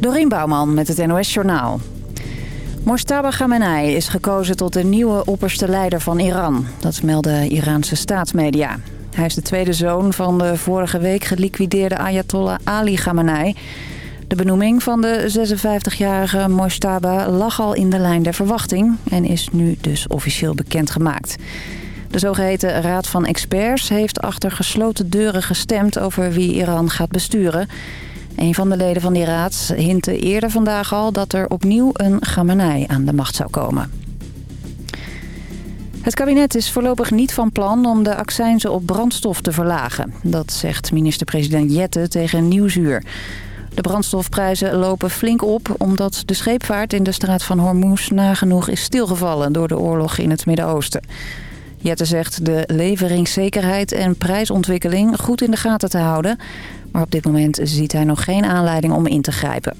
Dorien Bouwman met het NOS Journaal. Mojtaba Khamenei is gekozen tot de nieuwe opperste leider van Iran. Dat melden Iraanse staatsmedia. Hij is de tweede zoon van de vorige week geliquideerde Ayatollah Ali Khamenei. De benoeming van de 56-jarige Mojtaba lag al in de lijn der verwachting... en is nu dus officieel bekendgemaakt. De zogeheten Raad van Experts heeft achter gesloten deuren gestemd over wie Iran gaat besturen... Een van de leden van die raad hintte eerder vandaag al dat er opnieuw een Khamenei aan de macht zou komen. Het kabinet is voorlopig niet van plan om de accijnzen op brandstof te verlagen. Dat zegt minister-president Jette tegen Nieuwsuur. De brandstofprijzen lopen flink op omdat de scheepvaart in de straat van Hormuz nagenoeg is stilgevallen door de oorlog in het Midden-Oosten. Jette zegt de leveringszekerheid en prijsontwikkeling goed in de gaten te houden. Maar op dit moment ziet hij nog geen aanleiding om in te grijpen.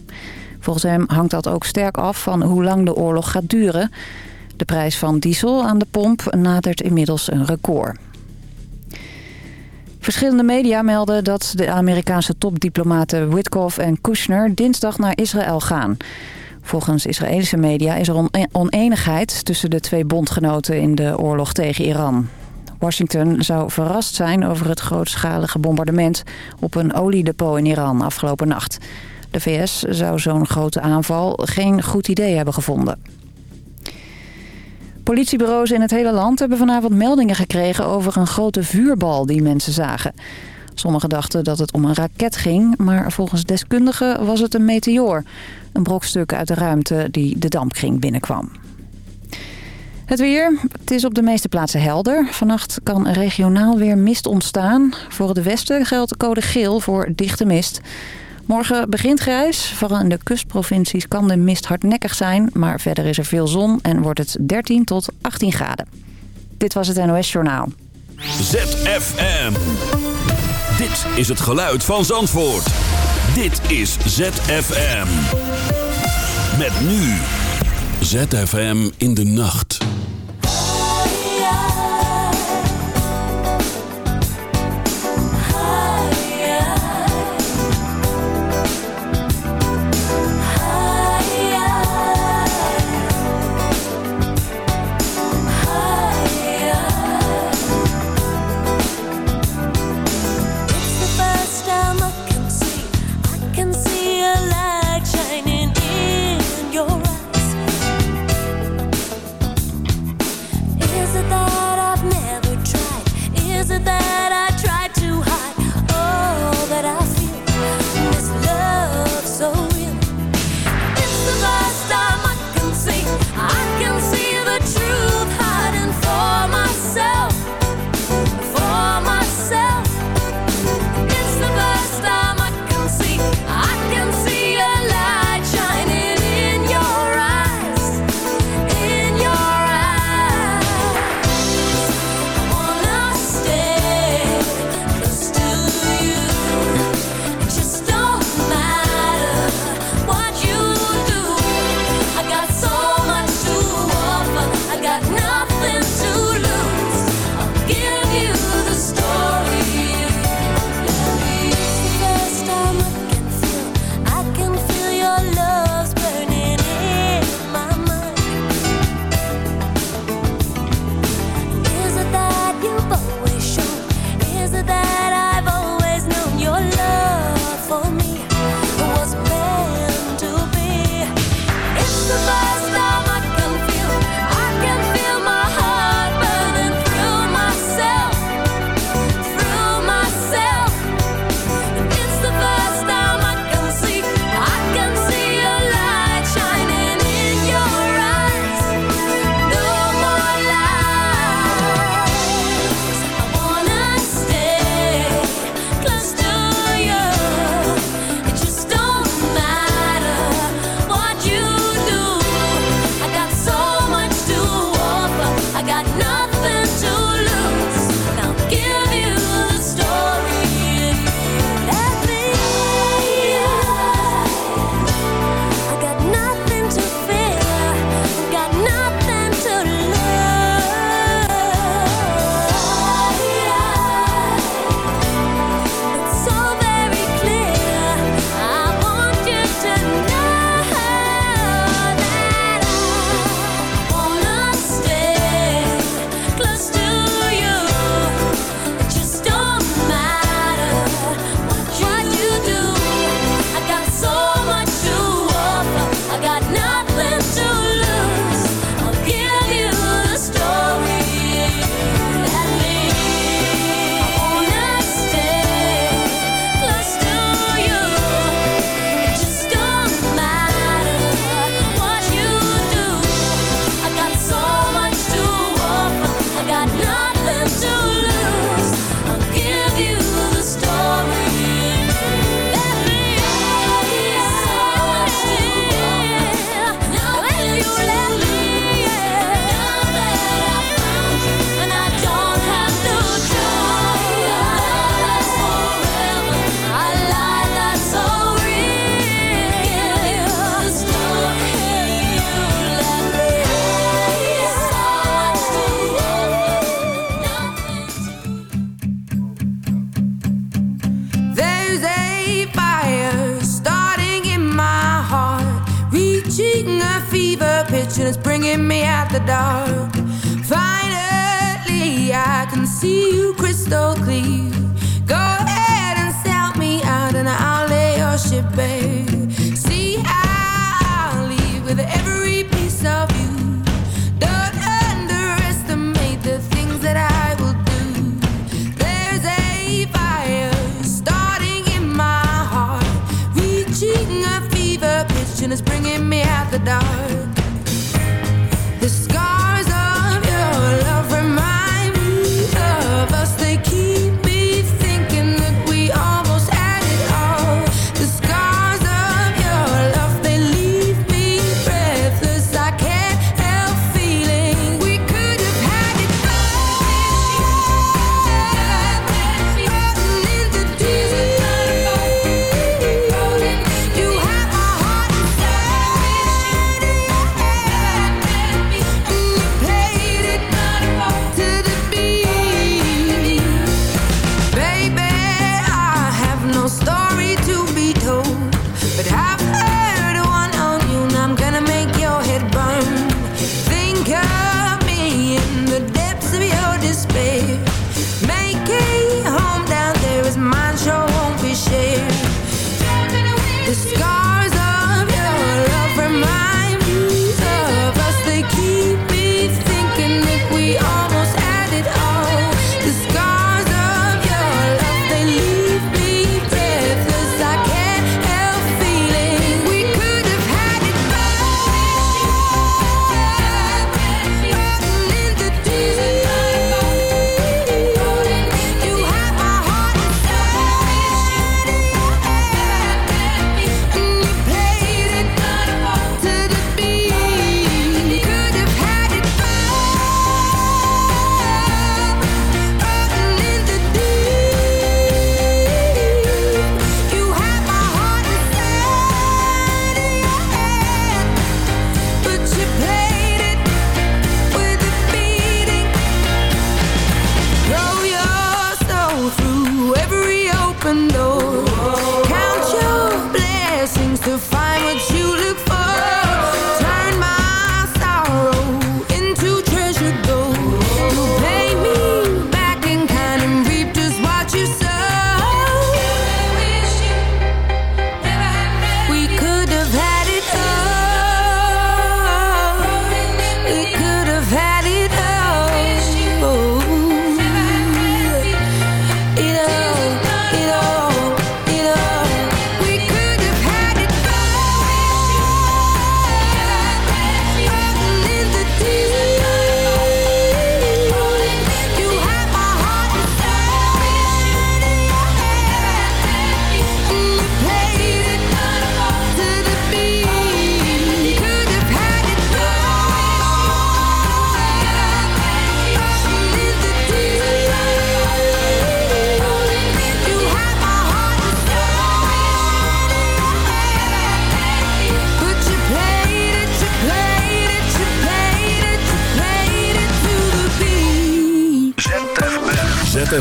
Volgens hem hangt dat ook sterk af van hoe lang de oorlog gaat duren. De prijs van diesel aan de pomp nadert inmiddels een record. Verschillende media melden dat de Amerikaanse topdiplomaten Witkoff en Kushner dinsdag naar Israël gaan. Volgens Israëlische media is er oneenigheid tussen de twee bondgenoten in de oorlog tegen Iran. Washington zou verrast zijn over het grootschalige bombardement op een oliedepot in Iran afgelopen nacht. De VS zou zo'n grote aanval geen goed idee hebben gevonden. Politiebureaus in het hele land hebben vanavond meldingen gekregen over een grote vuurbal die mensen zagen. Sommigen dachten dat het om een raket ging, maar volgens deskundigen was het een meteoor. Een brokstuk uit de ruimte die de dampkring binnenkwam. Het weer. Het is op de meeste plaatsen helder. Vannacht kan regionaal weer mist ontstaan. Voor het westen geldt code geel voor dichte mist. Morgen begint grijs. Vooral in de kustprovincies kan de mist hardnekkig zijn. Maar verder is er veel zon en wordt het 13 tot 18 graden. Dit was het NOS Journaal. ZFM. Dit is het geluid van Zandvoort. Dit is ZFM. Met nu. ZFM in de nacht.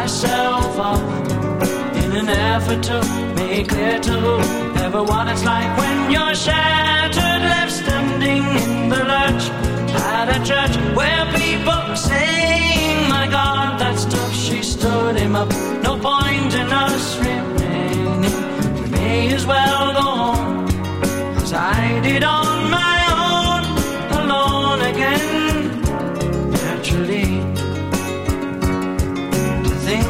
myself up in an effort to make clear to everyone it's like when you're shattered, left standing in the lurch at a church where people saying, My God, that stuff she stood him up. No point.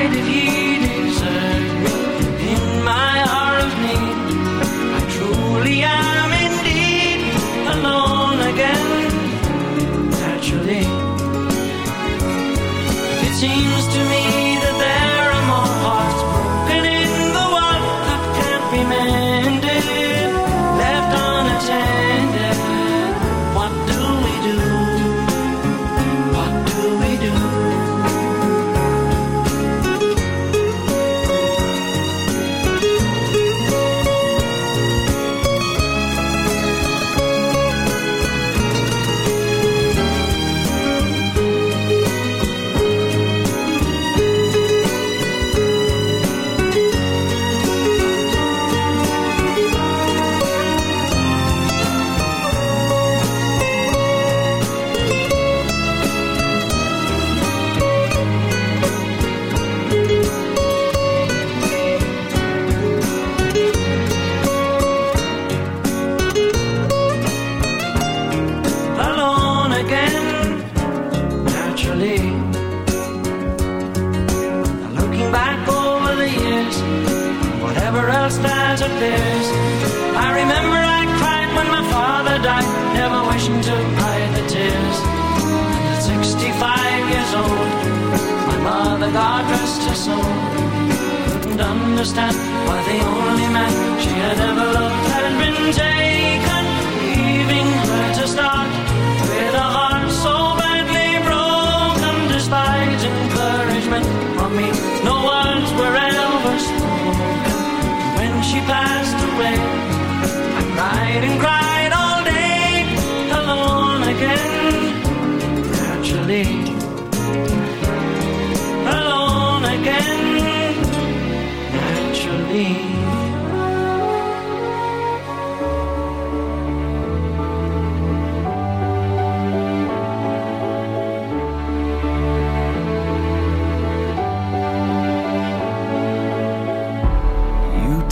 why did you. star dressed her soul and understand why the only man she had ever loved had been taken.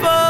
people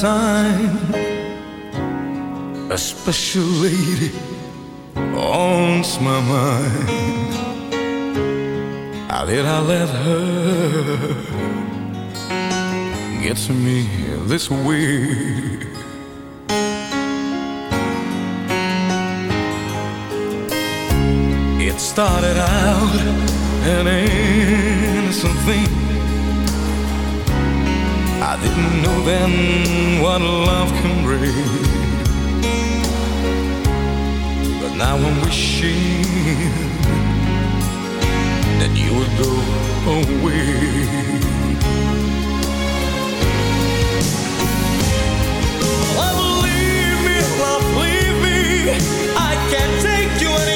time A special lady haunts my mind. How did I let her Get to me this way It started out an innocent thing know then what love can bring. But now I'm wishing that you would go away. Oh, leave me, love, leave me. I can't take you anymore.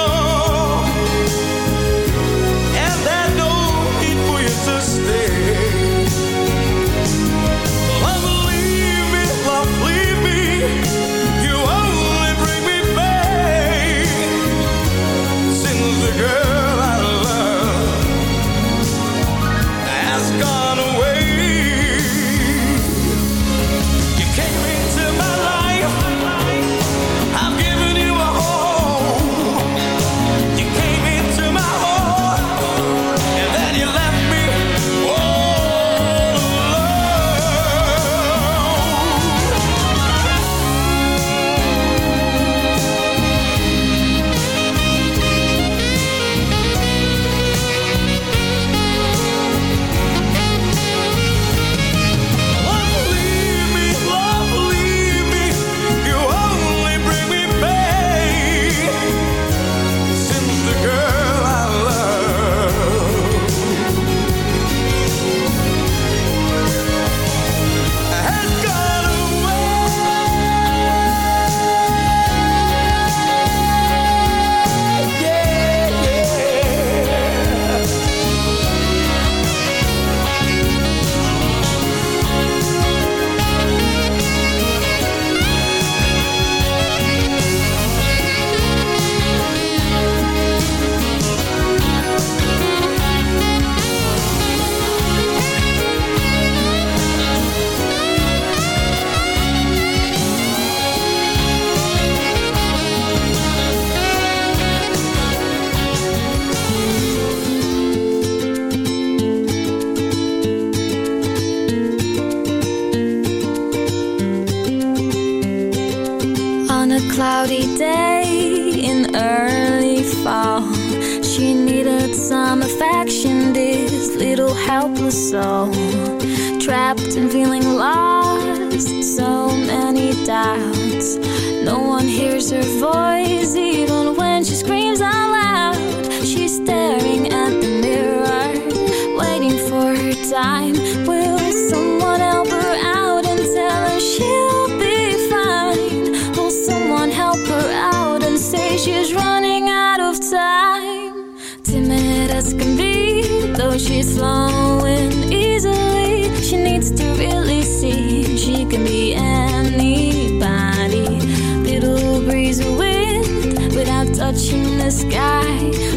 as can be. Though she's slow and easily, she needs to really see she can be anybody. Little breeze of wind without touching the sky.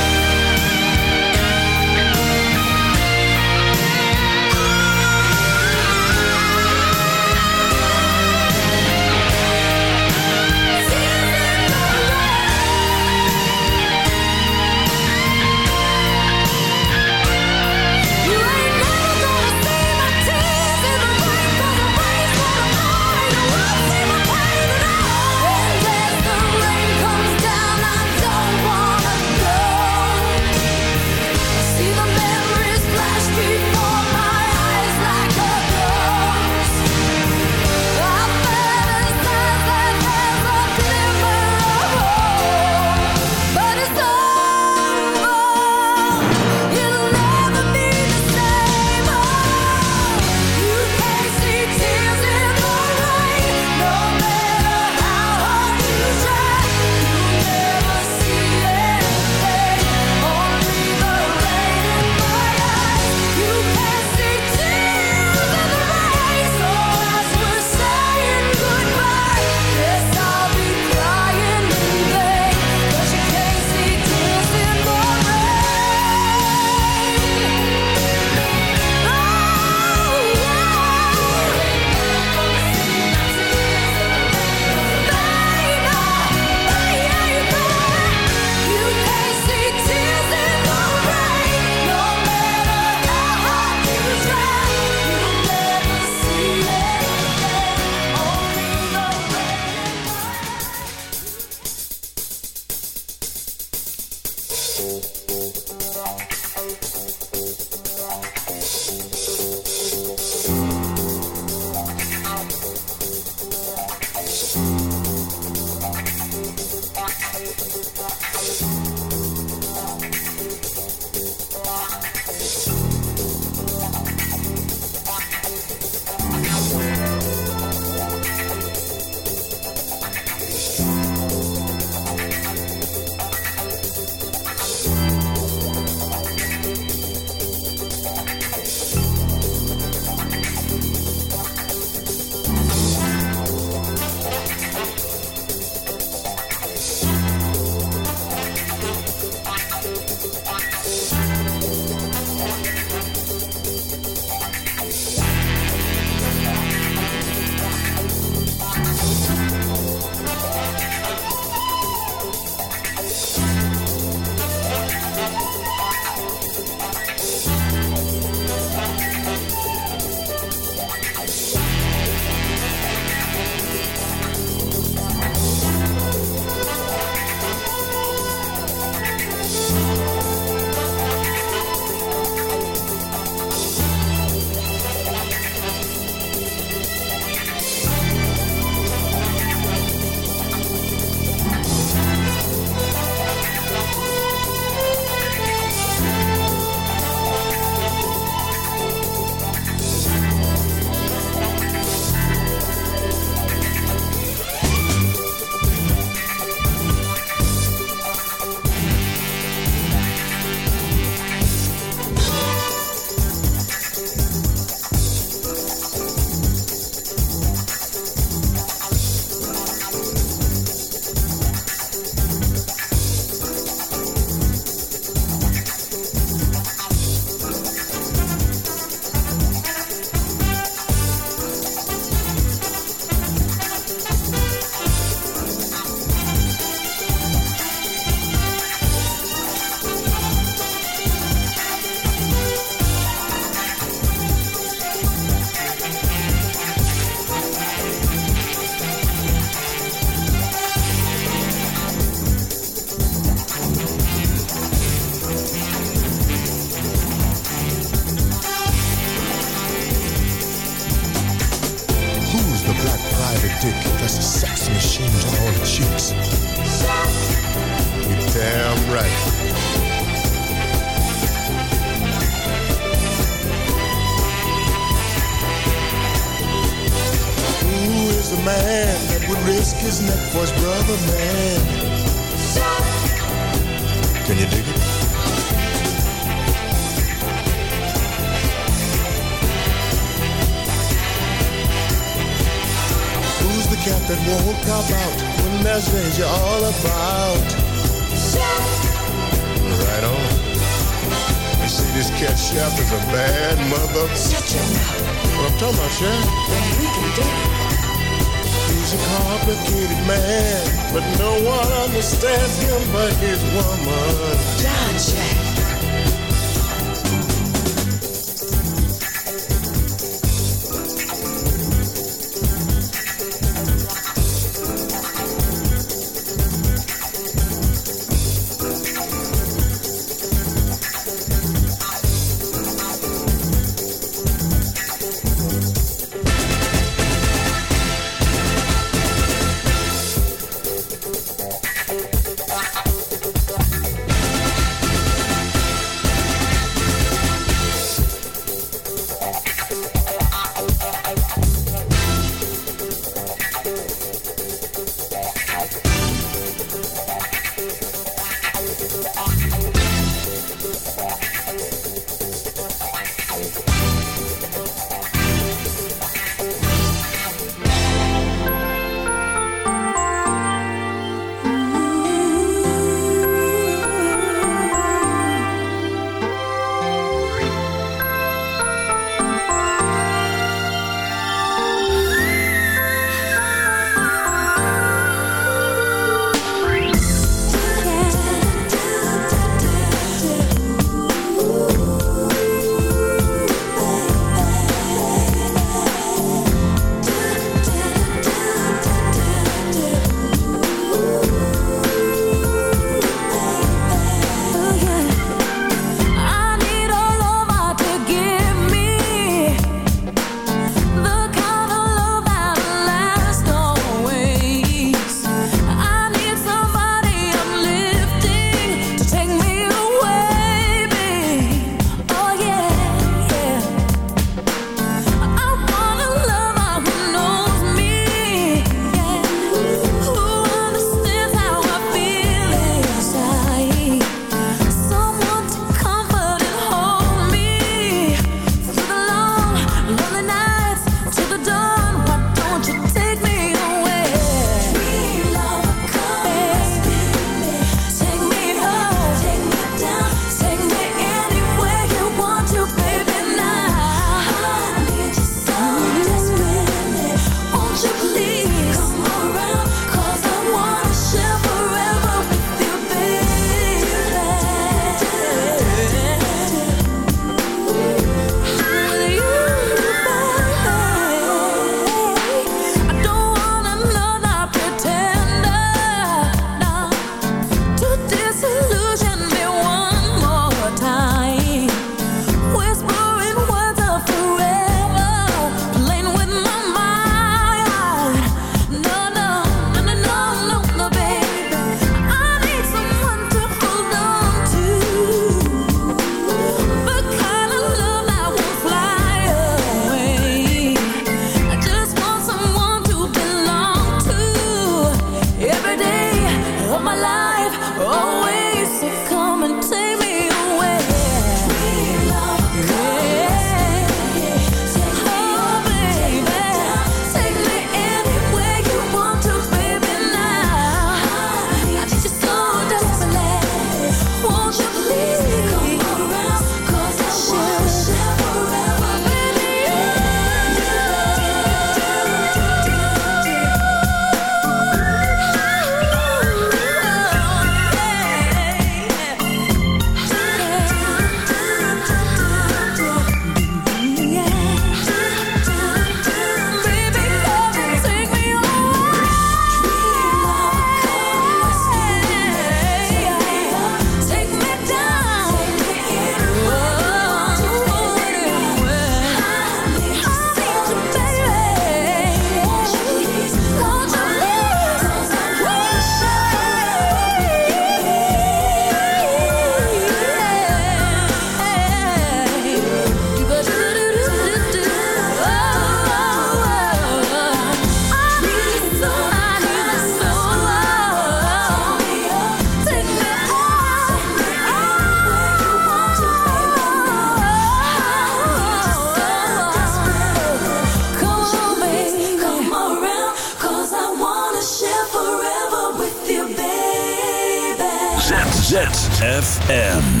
FM.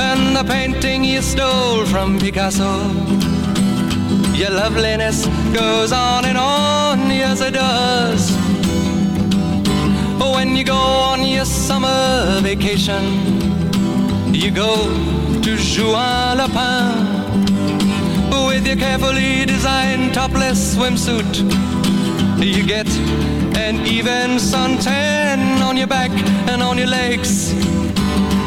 and the painting you stole from Picasso. Your loveliness goes on and on, yes it does. When you go on your summer vacation, you go to Juan-les-Pins with your carefully designed topless swimsuit. You get an even suntan on your back and on your legs.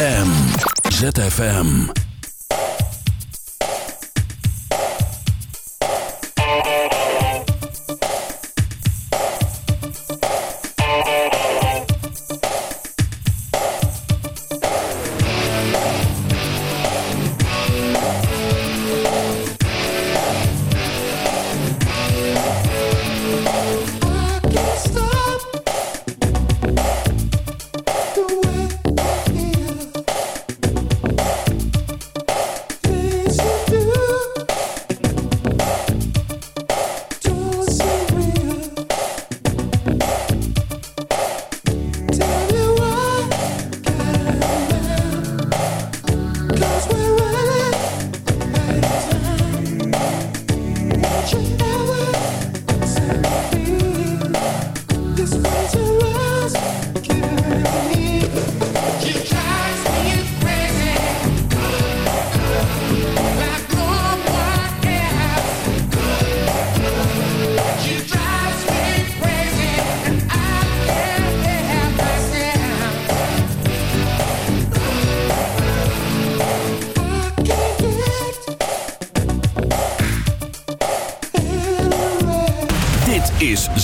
ZFM. ZFM.